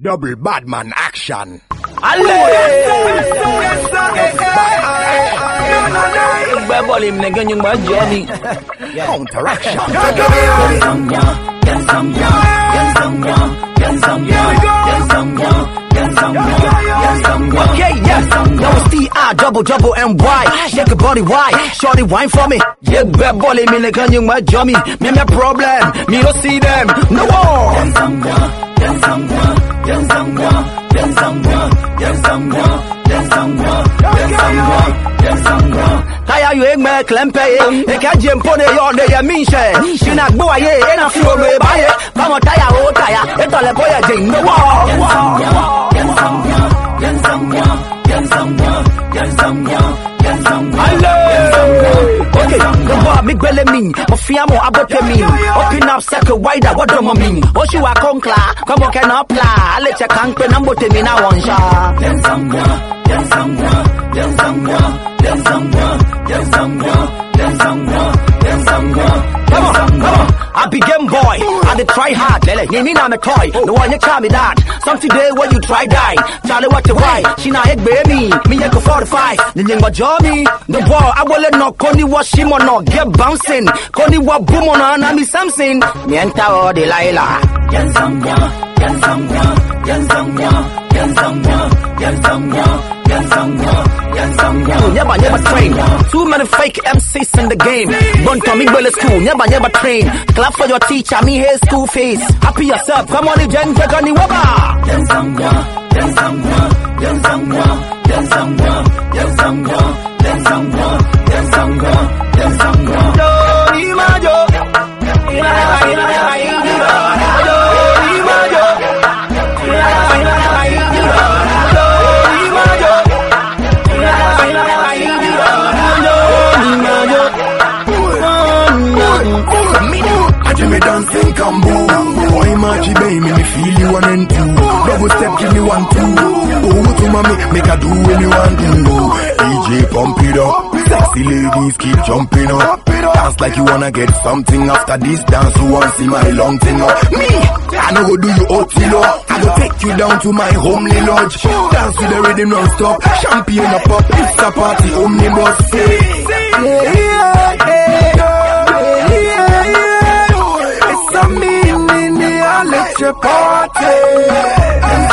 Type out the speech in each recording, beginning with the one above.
Double badman action. Gbẹ́ bọ́ọ̀lù mi nìkan yín máa jẹ́ ni. Counteraction. Okay, yes. That was T-I, double, double, and Y. Shake your body, why? Shorty, wine for me. Yeah, gbẹ́ bọ́ọ̀lù mi nìkan yín máa jọ mi. Me, me problem. Me no see them. No war. Kaya yu egme klempe ye Eka jempo ne yo de ye minche Shina gbo ye Ena fi olo e baye taya o taya Eto le boye jing me gwele min, mo fiamo abote mi, Open up circle wider, what do mean? Oshi wa konkla, mo on can apply. Ale che kankpe nambo te mina wansha. Denzamwa, denzamwa, denzamwa, denzamwa, denzamwa, denzamwa, denzamwa. Come on. I be game boy. I dey try hard. Lele, ni ni na me toy. No one you tell me that. Some today when you try die. Charlie what you why? She na egg baby. Me ye go 45. Ni nyinga jomi. The ball I will let no koni wa shimo no get bouncing. Koni wa boom on na me something. Me enter all the laila. Never, never train. Too many fake MCs in the game. Run to me, bullet school. Never, never train. Clap for your teacher. Me here school face. Happy yourself. Come on, the gen take on the waba. I do me dancing combo. Boy, Margie, baby, me feel you one and two. Double step, give me one, two. Oh, to mommy, make her do when you want to. DJ, pump it up. Sexy ladies keep jumping up. Dance like you wanna get something after this dance. Who wants see my long thing up? Me, I know go do you otilo. I go take you down to my homely lodge. Dance to the rhythm non-stop. Champagne up up. It's a party omnibus. Yeah, yeah, party.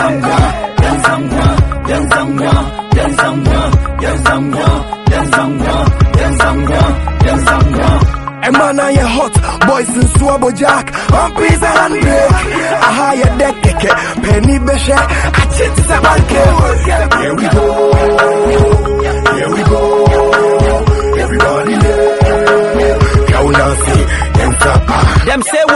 A man on your hot, boys in Swabo Jack, on pizza and break. A higher deck, keke, penny beshe, a chit is a banke. Here we go,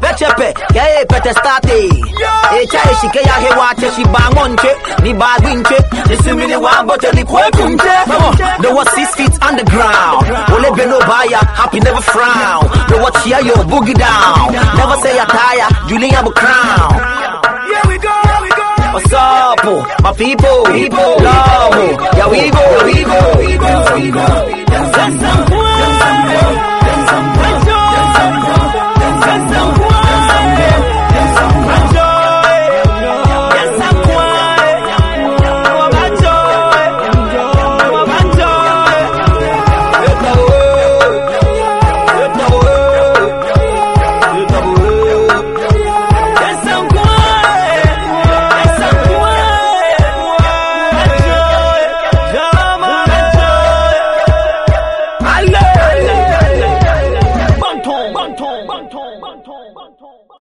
Bechepe, keye pete state E chaye shike ya he wate shi ba monche Ni ba winche. gwinche. Ni the ni wambote ni kwe kumche. They were six feet underground. Ole beno baya, happy never frown. The what here yo boogie down. Never say ya tire, Julian bu crown. Here we go What's up, my people, people, love, yeah we go, yeah we go, oh? oh. yeah we go.